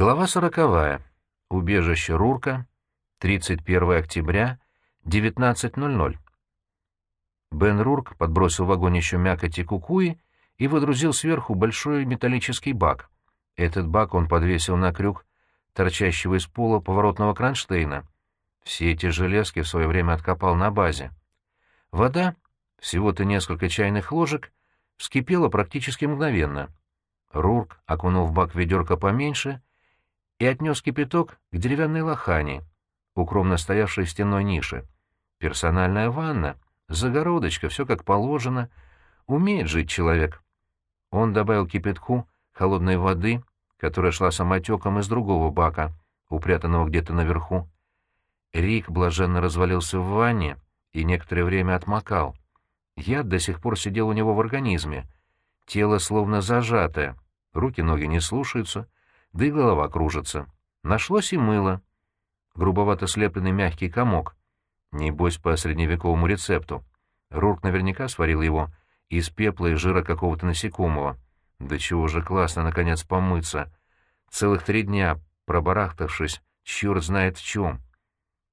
Глава сороковая. Убежище Рурка. 31 октября, 19.00. Бен Рурк подбросил в вагонище мякоти кукуи и выдрузил сверху большой металлический бак. Этот бак он подвесил на крюк, торчащего из пола поворотного кронштейна. Все эти железки в свое время откопал на базе. Вода, всего-то несколько чайных ложек, вскипела практически мгновенно. Рурк окунул в бак ведерко поменьше и отнес кипяток к деревянной лохане, укромно стоявшей в стенной нише. Персональная ванна, загородочка, все как положено. Умеет жить человек. Он добавил кипятку холодной воды, которая шла самотеком из другого бака, упрятанного где-то наверху. Рик блаженно развалился в ванне и некоторое время отмокал. Яд до сих пор сидел у него в организме. Тело словно зажатое, руки-ноги не слушаются — да и голова кружится. Нашлось и мыло. Грубовато слепленный мягкий комок. Небось, по средневековому рецепту. Рурк наверняка сварил его из пепла и жира какого-то насекомого. Да чего же классно, наконец, помыться. Целых три дня, пробарахтавшись, черт знает в чем.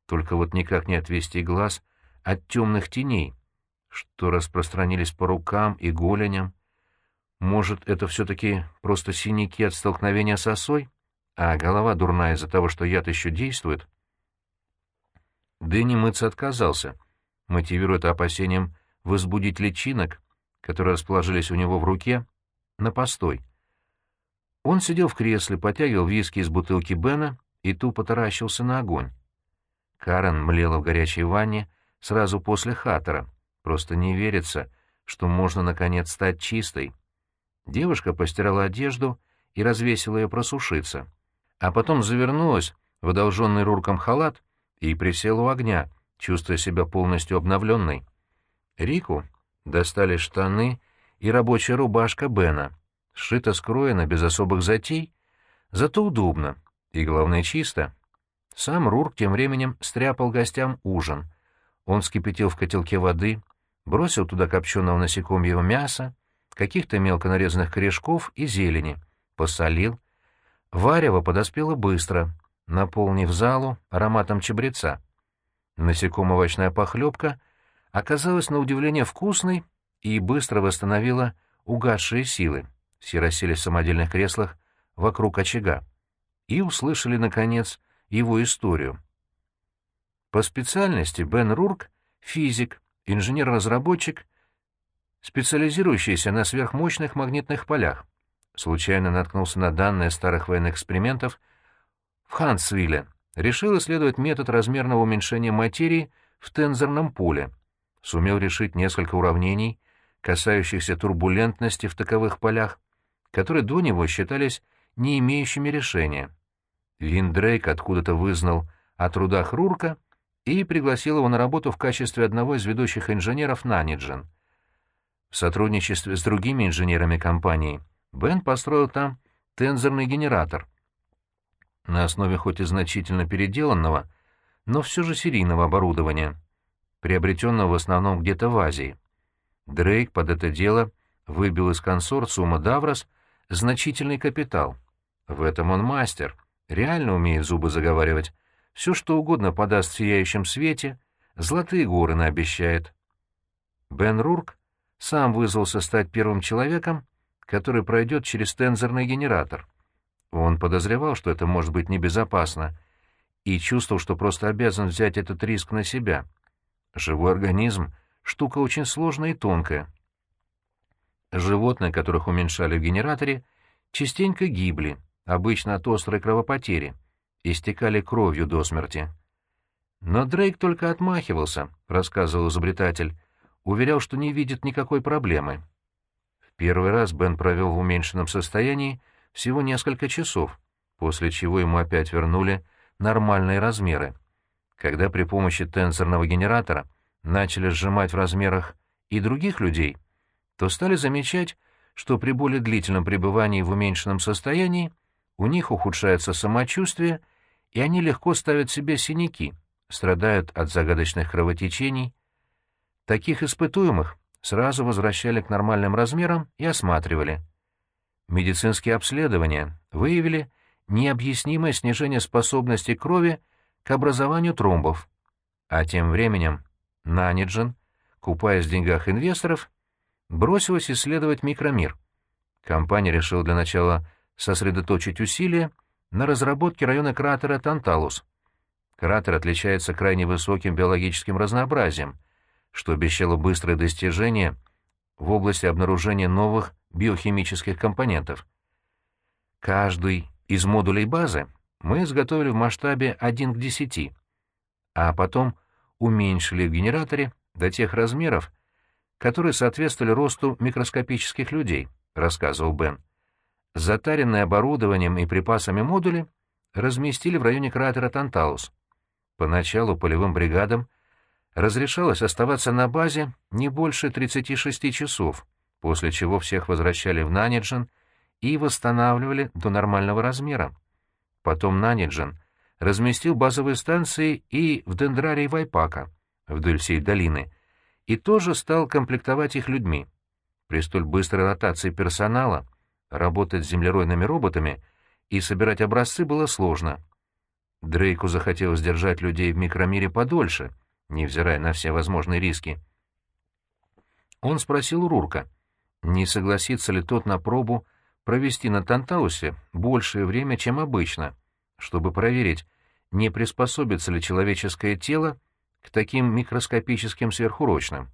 Только вот никак не отвести глаз от темных теней, что распространились по рукам и голеням, может, это все-таки просто синяки от столкновения с осой? А голова дурная из-за того, что яд еще действует? Дэнни мыться отказался, мотивируя это опасением возбудить личинок, которые расположились у него в руке, на постой. Он сидел в кресле, потягивал виски из бутылки Бена и тупо таращился на огонь. Карен млела в горячей ванне сразу после хатера. Просто не верится, что можно, наконец, стать чистой. Девушка постирала одежду и развесила ее просушиться, а потом завернулась в одолженный Рурком халат и присела у огня, чувствуя себя полностью обновленной. Рику достали штаны и рабочая рубашка Бена, сшита скроена без особых затей, зато удобно и, главное, чисто. Сам Рурк тем временем стряпал гостям ужин. Он вскипятил в котелке воды, бросил туда копченого насекомьего мяса, каких-то мелко нарезанных корешков и зелени, посолил. Варево подоспело быстро, наполнив залу ароматом чабреца. Насекомо-овощная похлебка оказалась на удивление вкусной и быстро восстановила угасшие силы. Все расселись в самодельных креслах вокруг очага и услышали, наконец, его историю. По специальности Бен Рурк — физик, инженер-разработчик специализирующийся на сверхмощных магнитных полях. Случайно наткнулся на данные старых военных экспериментов в Хансвилле. Решил исследовать метод размерного уменьшения материи в тензорном поле. Сумел решить несколько уравнений, касающихся турбулентности в таковых полях, которые до него считались не имеющими решения. Виндрейк откуда-то вызнал о трудах Рурка и пригласил его на работу в качестве одного из ведущих инженеров Наниджен — в сотрудничестве с другими инженерами компании Бен построил там тензорный генератор. На основе хоть и значительно переделанного, но все же серийного оборудования, приобретенного в основном где-то в Азии. Дрейк под это дело выбил из консорциума «Даврос» значительный капитал. В этом он мастер, реально умеет зубы заговаривать. Все, что угодно подаст в сияющем свете, золотые горы наобещает. Бен Рурк сам вызвался стать первым человеком, который пройдет через тензорный генератор. Он подозревал, что это может быть небезопасно, и чувствовал, что просто обязан взять этот риск на себя. Живой организм — штука очень сложная и тонкая. Животные, которых уменьшали в генераторе, частенько гибли, обычно от острой кровопотери, истекали кровью до смерти. Но Дрейк только отмахивался, рассказывал изобретатель, уверял, что не видит никакой проблемы. В первый раз Бен провел в уменьшенном состоянии всего несколько часов, после чего ему опять вернули нормальные размеры. Когда при помощи тенсорного генератора начали сжимать в размерах и других людей, то стали замечать, что при более длительном пребывании в уменьшенном состоянии у них ухудшается самочувствие, и они легко ставят себе синяки, страдают от загадочных кровотечений, Таких испытуемых сразу возвращали к нормальным размерам и осматривали. Медицинские обследования выявили необъяснимое снижение способности крови к образованию тромбов. А тем временем Наниджен, купаясь в деньгах инвесторов, бросилась исследовать микромир. Компания решила для начала сосредоточить усилия на разработке района кратера Танталус. Кратер отличается крайне высоким биологическим разнообразием, что обещало быстрое достижение в области обнаружения новых биохимических компонентов. Каждый из модулей базы мы изготовили в масштабе 1 к 10, а потом уменьшили в генераторе до тех размеров, которые соответствовали росту микроскопических людей, рассказывал Бен. Затаренные оборудованием и припасами модули разместили в районе кратера Танталус. Поначалу полевым бригадам разрешалось оставаться на базе не больше 36 часов, после чего всех возвращали в Наниджен и восстанавливали до нормального размера. Потом Наниджен разместил базовые станции и в дендрарии Вайпака, вдоль всей долины, и тоже стал комплектовать их людьми. При столь быстрой ротации персонала работать с землеройными роботами и собирать образцы было сложно. Дрейку захотелось держать людей в микромире подольше, невзирая на все возможные риски. Он спросил Рурка, не согласится ли тот на пробу провести на Тантаусе большее время, чем обычно, чтобы проверить, не приспособится ли человеческое тело к таким микроскопическим сверхурочным.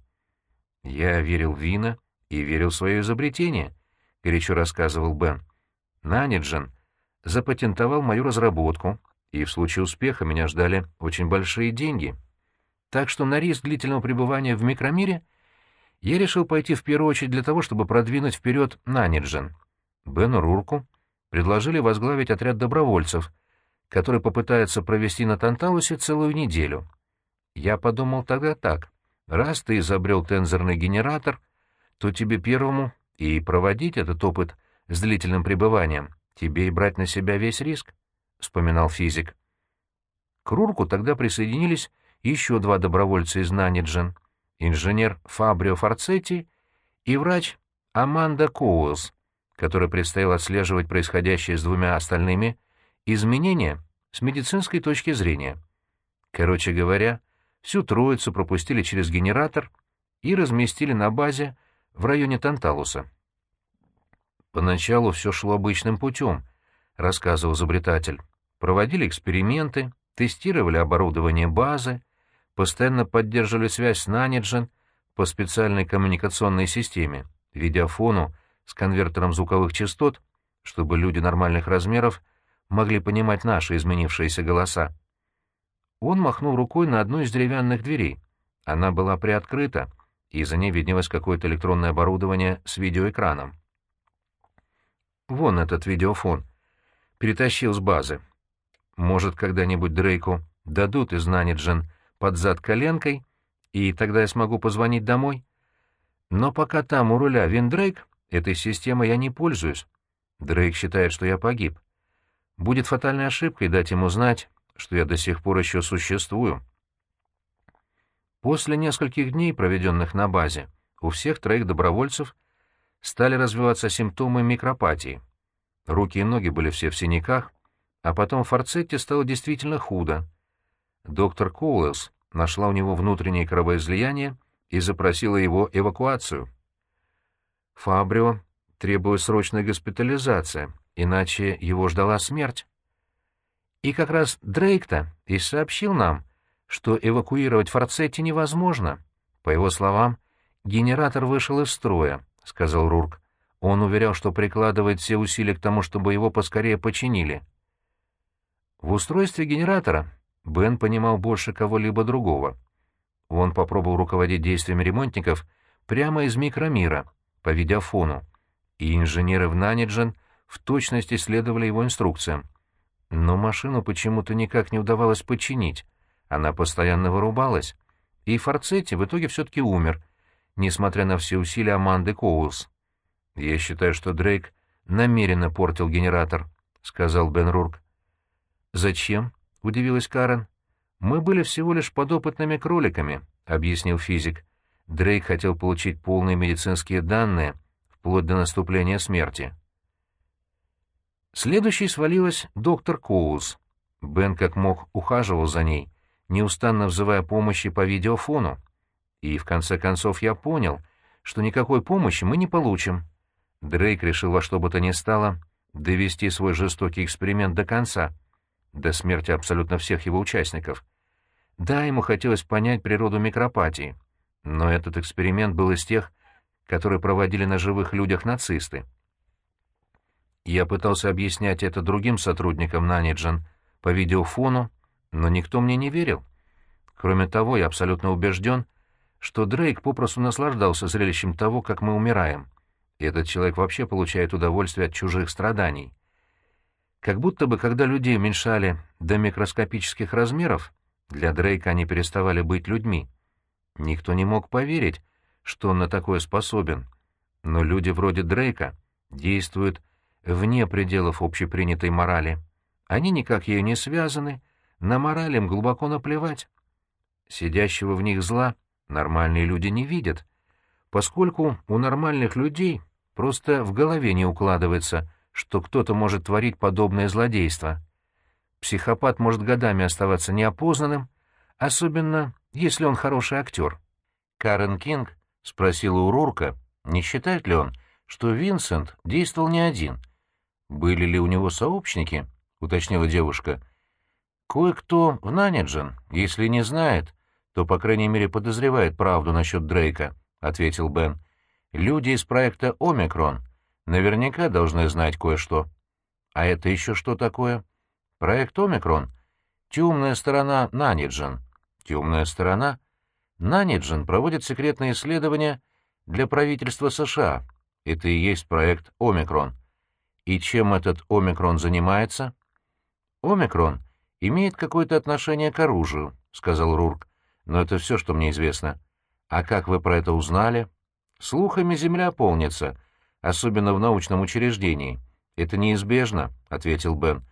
«Я верил в Вина и верил в свое изобретение», — горячо рассказывал Бен. «Наниджен запатентовал мою разработку, и в случае успеха меня ждали очень большие деньги. Так что на риск длительного пребывания в микромире я решил пойти в первую очередь для того, чтобы продвинуть вперед Наниджен. Бену Рурку предложили возглавить отряд добровольцев, который попытается провести на Танталусе целую неделю. Я подумал тогда так. Раз ты изобрел тензорный генератор, то тебе первому и проводить этот опыт с длительным пребыванием, тебе и брать на себя весь риск вспоминал физик. К Рурку тогда присоединились еще два добровольца из Наниджен, инженер Фабрио Форцетти и врач Аманда Коуэлс, которой предстояло отслеживать происходящее с двумя остальными изменения с медицинской точки зрения. Короче говоря, всю троицу пропустили через генератор и разместили на базе в районе Танталуса. Поначалу все шло обычным путем, рассказывал изобретатель проводили эксперименты, тестировали оборудование базы, постоянно поддерживали связь с Наниджен по специальной коммуникационной системе, видеофону с конвертером звуковых частот, чтобы люди нормальных размеров могли понимать наши изменившиеся голоса. Он махнул рукой на одну из деревянных дверей. Она была приоткрыта, и за ней виднелось какое-то электронное оборудование с видеоэкраном. «Вон этот видеофон. Перетащил с базы. Может, когда-нибудь Дрейку дадут из Наниджен под зад коленкой, и тогда я смогу позвонить домой? Но пока там у руля Виндрейк, этой системой я не пользуюсь. Дрейк считает, что я погиб. Будет фатальной ошибкой дать ему знать, что я до сих пор еще существую. После нескольких дней, проведенных на базе, у всех троих добровольцев стали развиваться симптомы микропатии. Руки и ноги были все в синяках, а потом Форцетти стало действительно худо. Доктор Коулес нашла у него внутреннее кровоизлияние и запросила его эвакуацию. Фабрио требует срочной госпитализации, иначе его ждала смерть. И как раз Дрейк-то и сообщил нам, что эвакуировать Форцетти невозможно. По его словам, генератор вышел из строя, — сказал Рурк. Он уверял, что прикладывает все усилия к тому, чтобы его поскорее починили. В устройстве генератора Бен понимал больше кого-либо другого. Он попробовал руководить действиями ремонтников прямо из микромира, по видеофону, и инженеры в Наниджен в точности следовали его инструкциям. Но машину почему-то никак не удавалось починить, она постоянно вырубалась, и Форцетти в итоге все-таки умер, несмотря на все усилия Аманды Коулс. «Я считаю, что Дрейк намеренно портил генератор», — сказал Бен Рурк. «Зачем?» — удивилась Карен. «Мы были всего лишь подопытными кроликами», — объяснил физик. Дрейк хотел получить полные медицинские данные вплоть до наступления смерти. Следующей свалилась доктор Коуз. Бен как мог ухаживал за ней, неустанно взывая помощи по видеофону. И в конце концов я понял, что никакой помощи мы не получим. Дрейк решил во что бы то ни стало довести свой жестокий эксперимент до конца, до смерти абсолютно всех его участников. Да, ему хотелось понять природу микропатии, но этот эксперимент был из тех, которые проводили на живых людях нацисты. Я пытался объяснять это другим сотрудникам Наниджен по видеофону, но никто мне не верил. Кроме того, я абсолютно убежден, что Дрейк попросту наслаждался зрелищем того, как мы умираем. И этот человек вообще получает удовольствие от чужих страданий. Как будто бы, когда людей уменьшали до микроскопических размеров, для Дрейка они переставали быть людьми. Никто не мог поверить, что он на такое способен. Но люди вроде Дрейка действуют вне пределов общепринятой морали. Они никак ею не связаны, на мораль им глубоко наплевать. Сидящего в них зла нормальные люди не видят, поскольку у нормальных людей просто в голове не укладывается, что кто-то может творить подобное злодейство. Психопат может годами оставаться неопознанным, особенно если он хороший актер. Карен Кинг спросила у Рурка, не считает ли он, что Винсент действовал не один. «Были ли у него сообщники?» — уточнила девушка. «Кое-кто в Наниджен, если не знает, то, по крайней мере, подозревает правду насчет Дрейка», — ответил Бен. «Люди из проекта «Омикрон» наверняка должны знать кое-что». «А это еще что такое?» «Проект «Омикрон» — темная сторона Наниджен». «Темная сторона?» Наниджен проводит секретные исследования для правительства США. Это и есть проект «Омикрон». И чем этот «Омикрон» занимается? «Омикрон» имеет какое-то отношение к оружию, — сказал Рурк. Но это все, что мне известно. А как вы про это узнали? Слухами земля полнится, особенно в научном учреждении. Это неизбежно, — ответил Бен.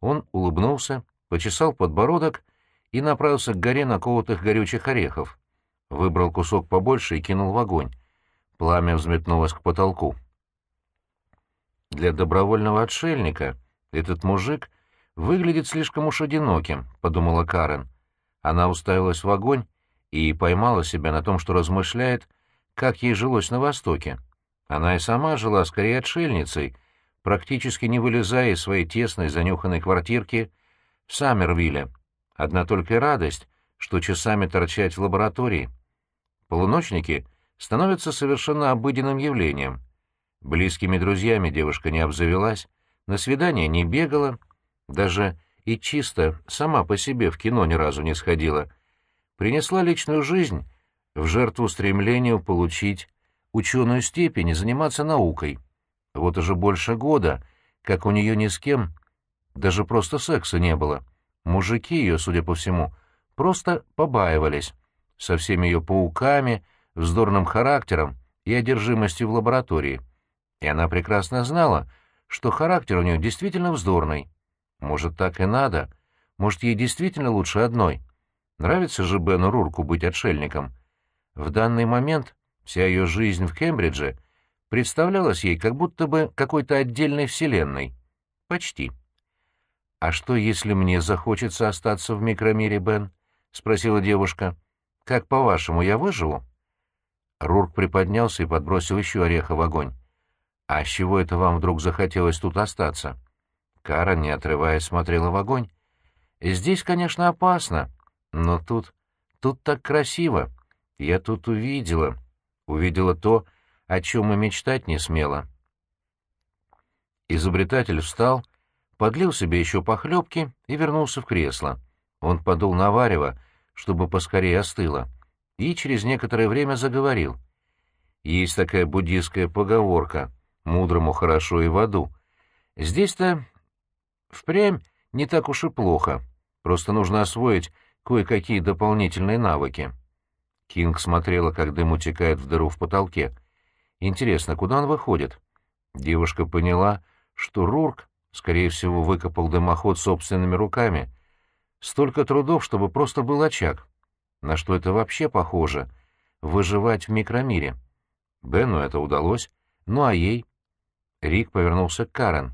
Он улыбнулся, почесал подбородок и направился к горе наколотых горючих орехов. Выбрал кусок побольше и кинул в огонь. Пламя взметнулось к потолку. Для добровольного отшельника этот мужик выглядит слишком уж одиноким, — подумала Карен. Она уставилась в огонь и поймала себя на том, что размышляет, как ей жилось на Востоке. Она и сама жила скорее отшельницей, практически не вылезая из своей тесной занюханной квартирки в Саммервилле. Одна только радость, что часами торчать в лаборатории. Полуночники становятся совершенно обыденным явлением. Близкими друзьями девушка не обзавелась, на свидание не бегала, даже и чисто сама по себе в кино ни разу не сходила. Принесла личную жизнь в жертву стремлению получить ученую степень и заниматься наукой. Вот уже больше года, как у нее ни с кем, даже просто секса не было. Мужики ее, судя по всему, просто побаивались со всеми ее пауками, вздорным характером и одержимостью в лаборатории. И она прекрасно знала, что характер у нее действительно вздорный. Может, так и надо? Может, ей действительно лучше одной? Нравится же Бену Рурку быть отшельником. В данный момент вся ее жизнь в Кембридже представлялась ей как будто бы какой-то отдельной вселенной. Почти. «А что, если мне захочется остаться в микромире, Бен?» — спросила девушка. Как, по-вашему, я выживу?» Рурк приподнялся и подбросил еще ореха в огонь. «А с чего это вам вдруг захотелось тут остаться?» Кара, не отрываясь, смотрела в огонь. «Здесь, конечно, опасно, но тут... тут так красиво. Я тут увидела... увидела то, о чем и мечтать не смела». Изобретатель встал, подлил себе еще похлебки и вернулся в кресло. Он подул на варево, чтобы поскорее остыло, и через некоторое время заговорил. Есть такая буддийская поговорка «мудрому хорошо и в аду». Здесь-то впрямь не так уж и плохо, просто нужно освоить кое-какие дополнительные навыки. Кинг смотрела, как дым утекает в дыру в потолке. Интересно, куда он выходит? Девушка поняла, что Рурк, скорее всего, выкопал дымоход собственными руками, Столько трудов, чтобы просто был очаг. На что это вообще похоже? Выживать в микромире. Бену это удалось. Ну а ей? Рик повернулся к Карен.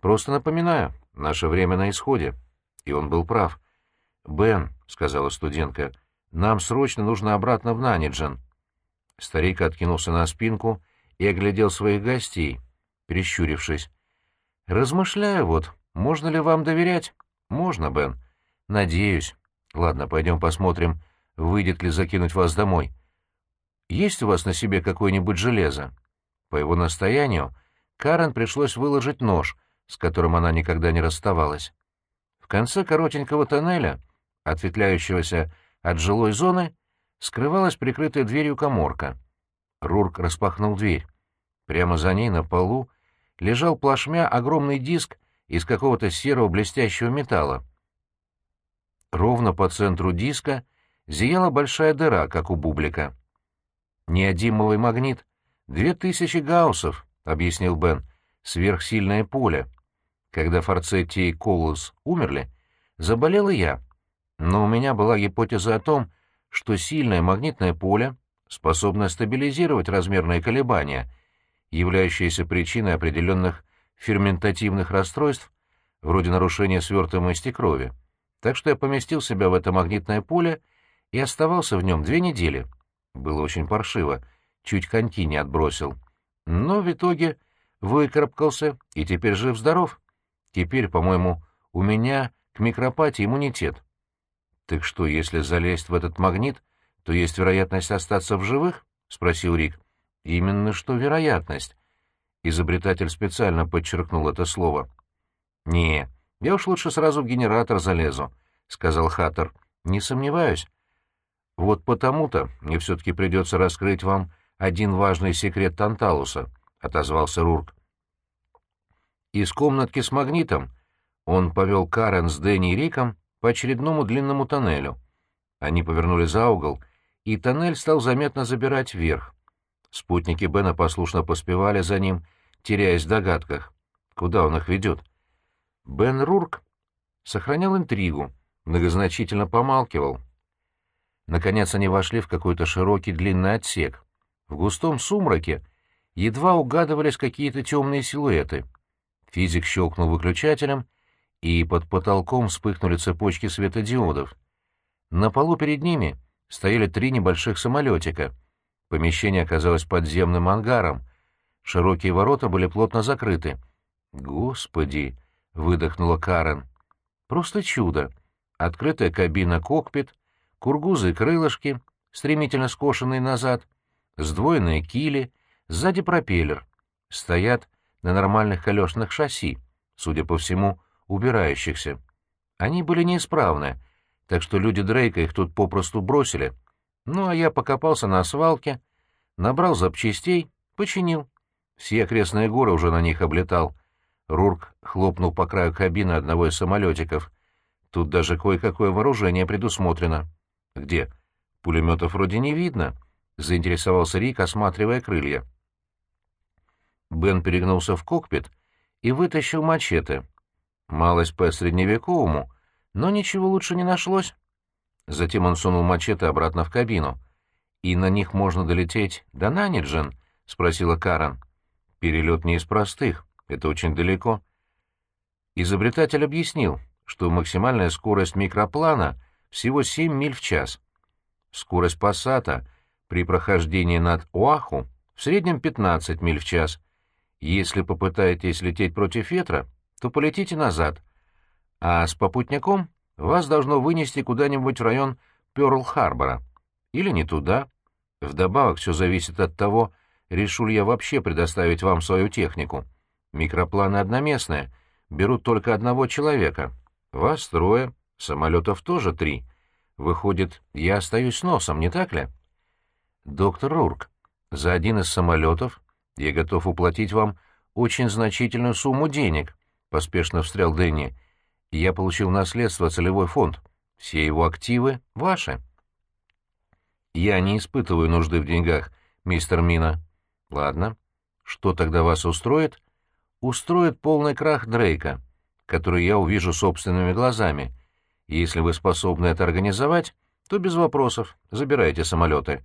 Просто напоминаю, наше время на исходе». И он был прав. «Бен», — сказала студентка, — «нам срочно нужно обратно в Наниджен». Старик откинулся на спинку и оглядел своих гостей, прищурившись. «Размышляю вот, можно ли вам доверять?» «Можно, Бен. Надеюсь. Ладно, пойдем посмотрим, выйдет ли закинуть вас домой. Есть у вас на себе какое-нибудь железо?» По его настоянию Карен пришлось выложить нож, с которым она никогда не расставалась. В конце коротенького тоннеля, ответвляющегося от жилой зоны, скрывалась прикрытая дверью коморка. Рурк распахнул дверь. Прямо за ней на полу лежал плашмя огромный диск из какого-то серого блестящего металла. Ровно по центру диска зияла большая дыра, как у бублика. «Неодимовый магнит. Две тысячи гауссов», — объяснил Бен. «Сверхсильное поле. Когда Форцетти и Колос умерли, заболел и я. Но у меня была гипотеза о том, что сильное магнитное поле способно стабилизировать размерные колебания, являющиеся причиной определенных ферментативных расстройств, вроде нарушения свертываемости крови. Так что я поместил себя в это магнитное поле и оставался в нем две недели. Было очень паршиво, чуть коньки не отбросил. Но в итоге выкарабкался и теперь жив-здоров. Теперь, по-моему, у меня к микропатии иммунитет. «Так что, если залезть в этот магнит, то есть вероятность остаться в живых?» — спросил Рик. «Именно что вероятность». Изобретатель специально подчеркнул это слово. «Не, я уж лучше сразу в генератор залезу», — сказал Хаттер. «Не сомневаюсь. Вот потому-то мне все-таки придется раскрыть вам один важный секрет Танталуса», — отозвался Рурк. Из комнатки с магнитом он повел Карен с Дэнни и Риком по очередному длинному тоннелю. Они повернули за угол, и тоннель стал заметно забирать вверх. Спутники Бена послушно поспевали за ним, теряясь в догадках. Куда он их ведет? Бен Рурк сохранял интригу, многозначительно помалкивал. Наконец они вошли в какой-то широкий длинный отсек. В густом сумраке едва угадывались какие-то темные силуэты. Физик щелкнул выключателем — и под потолком вспыхнули цепочки светодиодов. На полу перед ними стояли три небольших самолетика. Помещение оказалось подземным ангаром. Широкие ворота были плотно закрыты. «Господи!» — выдохнула Карен. «Просто чудо! Открытая кабина-кокпит, кургузы-крылышки, стремительно скошенные назад, сдвоенные кили, сзади пропеллер. Стоят на нормальных колесных шасси, судя по всему, убирающихся. Они были неисправны, так что люди Дрейка их тут попросту бросили. Ну, а я покопался на свалке, набрал запчастей, починил. Все окрестные горы уже на них облетал. Рурк хлопнул по краю кабины одного из самолетиков. Тут даже кое-какое вооружение предусмотрено. Где? Пулеметов вроде не видно, — заинтересовался Рик, осматривая крылья. Бен перегнулся в кокпит и вытащил мачете. Малость по-средневековому, но ничего лучше не нашлось. Затем он сунул мачете обратно в кабину. «И на них можно долететь до Наниджен?» — спросила Карен. «Перелет не из простых, это очень далеко». Изобретатель объяснил, что максимальная скорость микроплана всего 7 миль в час. Скорость пассата при прохождении над Оаху в среднем 15 миль в час. Если попытаетесь лететь против ветра, то полетите назад, а с попутником вас должно вынести куда-нибудь в район Пёрл-Харбора. Или не туда. Вдобавок все зависит от того, решу ли я вообще предоставить вам свою технику. Микропланы одноместные, берут только одного человека. Вас трое, самолетов тоже три. Выходит, я остаюсь носом, не так ли? Доктор Рурк, за один из самолетов я готов уплатить вам очень значительную сумму денег. — поспешно встрял Дэнни. «Я получил наследство целевой фонд. Все его активы ваши». «Я не испытываю нужды в деньгах, мистер Мина». «Ладно. Что тогда вас устроит?» «Устроит полный крах Дрейка, который я увижу собственными глазами. Если вы способны это организовать, то без вопросов. Забирайте самолеты».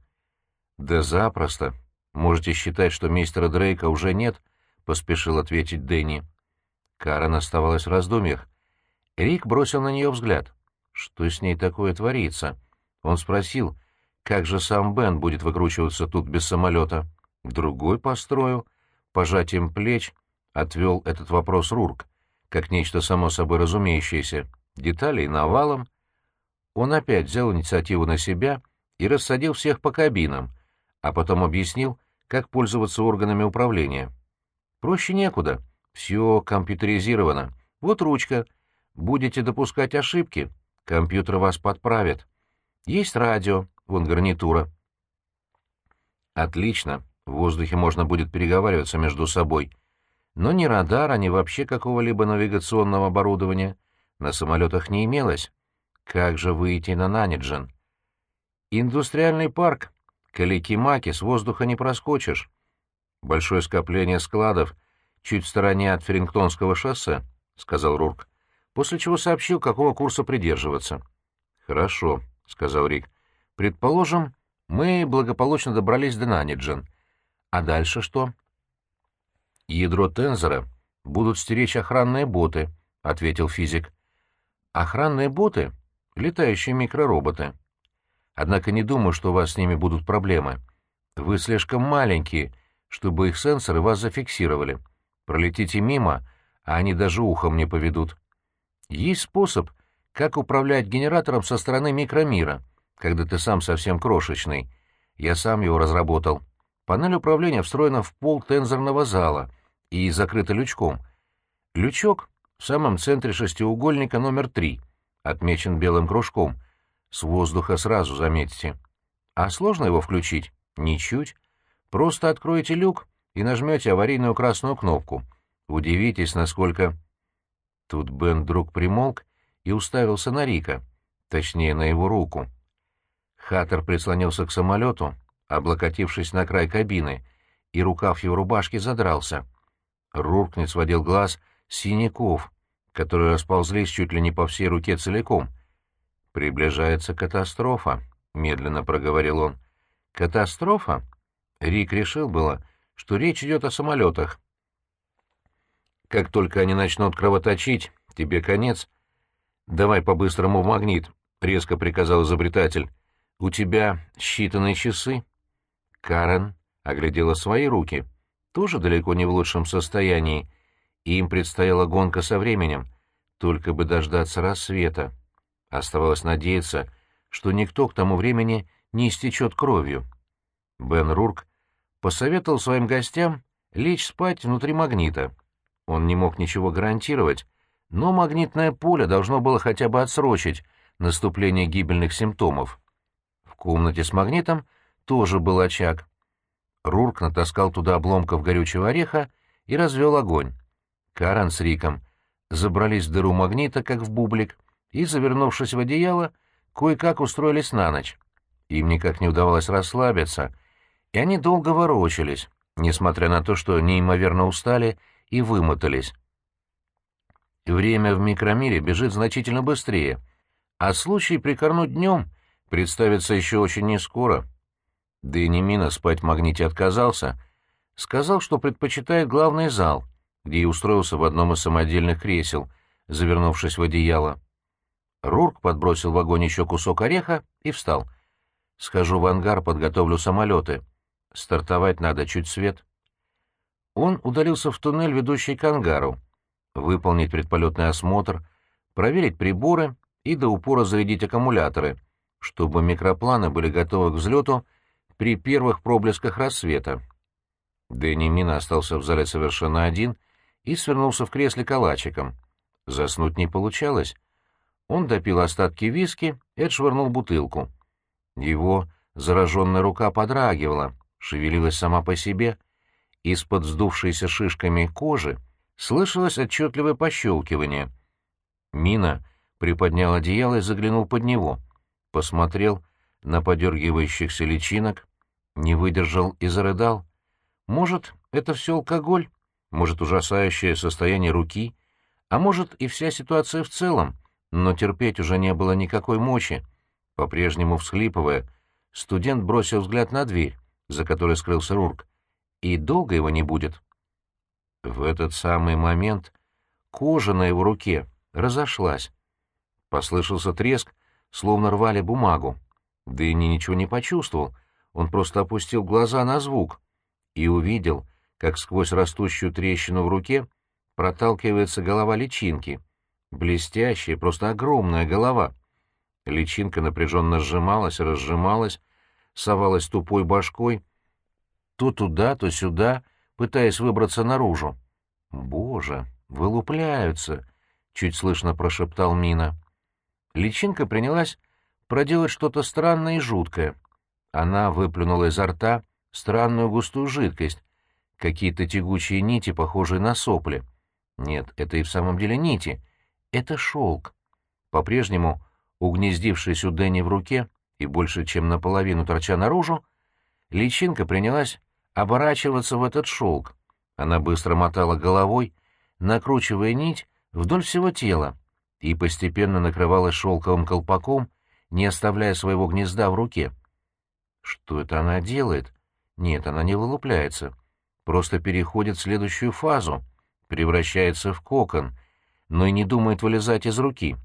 «Да запросто. Можете считать, что мистера Дрейка уже нет», — поспешил ответить Дэнни. Карен оставалась в раздумьях. Рик бросил на нее взгляд. Что с ней такое творится? Он спросил, как же сам Бен будет выкручиваться тут без самолета? Другой построю. Пожатием плеч отвел этот вопрос Рурк, как нечто само собой разумеющееся. Деталей навалом. Он опять взял инициативу на себя и рассадил всех по кабинам, а потом объяснил, как пользоваться органами управления. Проще некуда. Все компьютеризировано. Вот ручка. Будете допускать ошибки, компьютер вас подправит. Есть радио, вон гарнитура. Отлично. В воздухе можно будет переговариваться между собой. Но ни радара, ни вообще какого-либо навигационного оборудования на самолетах не имелось. Как же выйти на Наниджен? Индустриальный парк. Каликимаки с воздуха не проскочишь. Большое скопление складов чуть в стороне от Ферингтонского шоссе, — сказал Рурк, после чего сообщил, какого курса придерживаться. — Хорошо, — сказал Рик. — Предположим, мы благополучно добрались до Наниджен. А дальше что? — Ядро тензора будут стеречь охранные боты, — ответил физик. — Охранные боты — летающие микророботы. Однако не думаю, что у вас с ними будут проблемы. Вы слишком маленькие, чтобы их сенсоры вас зафиксировали. — Пролетите мимо, а они даже ухом не поведут. Есть способ, как управлять генератором со стороны микромира, когда ты сам совсем крошечный. Я сам его разработал. Панель управления встроена в пол тензорного зала и закрыта лючком. Лючок в самом центре шестиугольника номер три, отмечен белым кружком. С воздуха сразу заметите. А сложно его включить? Ничуть. Просто откроете люк и нажмете аварийную красную кнопку. Удивитесь, насколько... Тут Бен вдруг примолк и уставился на Рика, точнее, на его руку. Хаттер прислонился к самолету, облокотившись на край кабины, и рукав его рубашки задрался. Рурк не сводил глаз синяков, которые расползлись чуть ли не по всей руке целиком. «Приближается катастрофа», — медленно проговорил он. «Катастрофа?» Рик решил было, что речь идет о самолетах. Как только они начнут кровоточить, тебе конец. Давай по-быстрому в магнит, — резко приказал изобретатель. У тебя считанные часы. Карен оглядела свои руки, тоже далеко не в лучшем состоянии, и им предстояла гонка со временем, только бы дождаться рассвета. Оставалось надеяться, что никто к тому времени не истечет кровью. Бен Рурк посоветовал своим гостям лечь спать внутри магнита. Он не мог ничего гарантировать, но магнитное поле должно было хотя бы отсрочить наступление гибельных симптомов. В комнате с магнитом тоже был очаг. Рурк натаскал туда обломков горючего ореха и развел огонь. Каран с Риком забрались в дыру магнита, как в бублик, и, завернувшись в одеяло, кое-как устроились на ночь. Им никак не удавалось расслабиться — и они долго ворочались, несмотря на то, что неимоверно устали и вымотались. Время в микромире бежит значительно быстрее, а случай прикорнуть днем представится еще очень нескоро. Да и Немина спать в магните отказался, сказал, что предпочитает главный зал, где и устроился в одном из самодельных кресел, завернувшись в одеяло. Рурк подбросил в огонь еще кусок ореха и встал. «Схожу в ангар, подготовлю самолеты. Стартовать надо чуть свет. Он удалился в туннель, ведущий к ангару, выполнить предполетный осмотр, проверить приборы и до упора зарядить аккумуляторы, чтобы микропланы были готовы к взлету при первых проблесках рассвета. Дэнни Мина остался в зале совершенно один и свернулся в кресле калачиком. Заснуть не получалось. Он допил остатки виски и отшвырнул бутылку. Его зараженная рука подрагивала, шевелилась сама по себе. Из-под сдувшейся шишками кожи слышалось отчетливое пощелкивание. Мина приподнял одеяло и заглянул под него. Посмотрел на подергивающихся личинок, не выдержал и зарыдал. Может, это все алкоголь? Может, ужасающее состояние руки? А может, и вся ситуация в целом? Но терпеть уже не было никакой мочи. По-прежнему всхлипывая, студент бросил взгляд на дверь за которой скрылся Рурк, и долго его не будет. В этот самый момент кожа на его руке разошлась. Послышался треск, словно рвали бумагу. Дэнни ничего не почувствовал, он просто опустил глаза на звук и увидел, как сквозь растущую трещину в руке проталкивается голова личинки. Блестящая, просто огромная голова. Личинка напряженно сжималась, разжималась, совалась тупой башкой, то туда, то сюда, пытаясь выбраться наружу. «Боже, вылупляются!» — чуть слышно прошептал Мина. Личинка принялась проделать что-то странное и жуткое. Она выплюнула изо рта странную густую жидкость, какие-то тягучие нити, похожие на сопли. Нет, это и в самом деле нити. Это шелк. По-прежнему, угнездившись у Дэнни в руке и больше чем наполовину торча наружу, личинка принялась оборачиваться в этот шелк. Она быстро мотала головой, накручивая нить вдоль всего тела, и постепенно накрывалась шелковым колпаком, не оставляя своего гнезда в руке. Что это она делает? Нет, она не вылупляется. Просто переходит в следующую фазу, превращается в кокон, но и не думает вылезать из руки.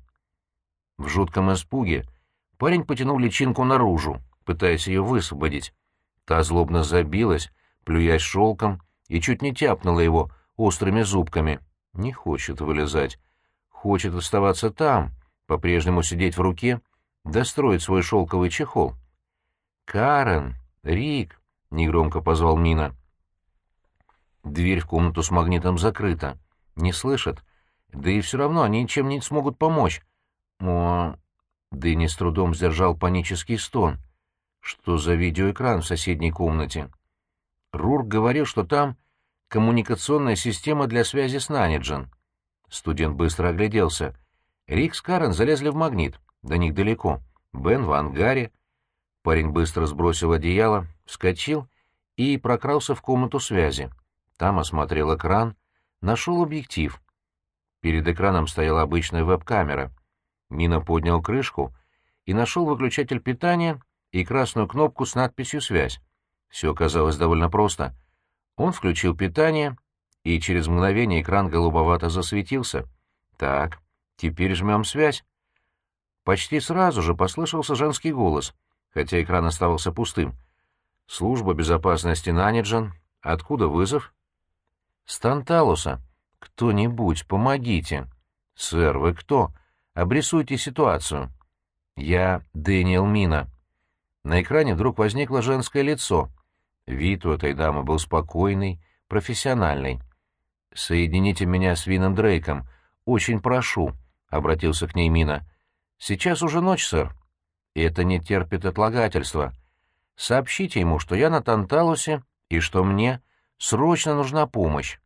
В жутком испуге парень потянул личинку наружу, пытаясь ее высвободить. Та злобно забилась, плюясь шелком, и чуть не тяпнула его острыми зубками. Не хочет вылезать. Хочет оставаться там, по-прежнему сидеть в руке, достроить свой шелковый чехол. «Карен! Рик!» — негромко позвал Мина. Дверь в комнату с магнитом закрыта. Не слышат. Да и все равно они не смогут помочь. О, Дэнни с трудом сдержал панический стон. Что за видеоэкран в соседней комнате? Рурк говорил, что там коммуникационная система для связи с Наниджен. Студент быстро огляделся. Рик с Карен залезли в магнит. До них далеко. Бен в ангаре. Парень быстро сбросил одеяло, вскочил и прокрался в комнату связи. Там осмотрел экран, нашел объектив. Перед экраном стояла обычная веб-камера. Мина поднял крышку и нашел выключатель питания и красную кнопку с надписью «Связь». Все оказалось довольно просто. Он включил питание, и через мгновение экран голубовато засветился. «Так, теперь жмем связь». Почти сразу же послышался женский голос — хотя экран оставался пустым. «Служба безопасности Наниджен. Откуда вызов?» «Станталуса. Кто-нибудь, помогите». «Сэр, вы кто? Обрисуйте ситуацию». «Я Дэниел Мина». На экране вдруг возникло женское лицо. Вид у этой дамы был спокойный, профессиональный. «Соедините меня с Вином Дрейком. Очень прошу», — обратился к ней Мина. «Сейчас уже ночь, сэр это не терпит отлагательства. Сообщите ему, что я на Танталусе и что мне срочно нужна помощь.